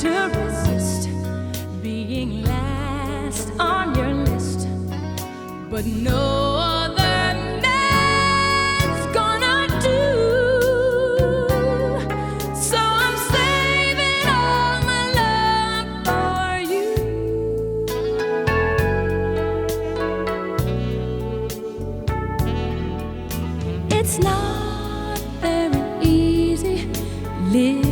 to resist being last on your list, but no other man's gonna do. So I'm saving all my love for you. It's not very easy living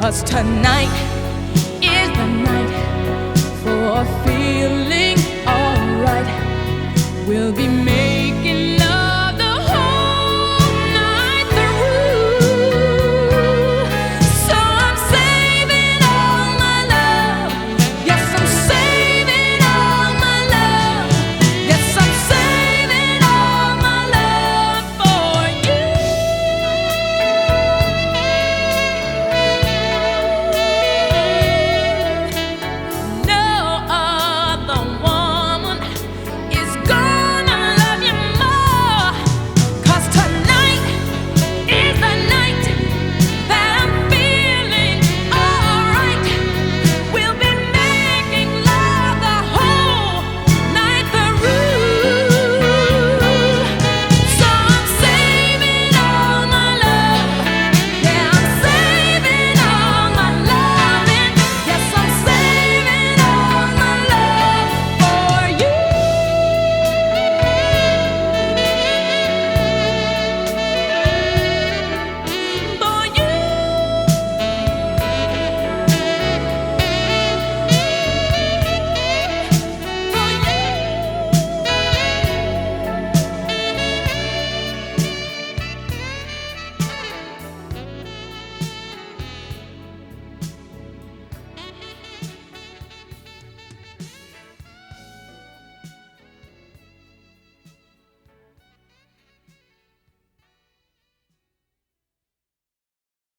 Cause tonight is the night for feeling alright. We'll be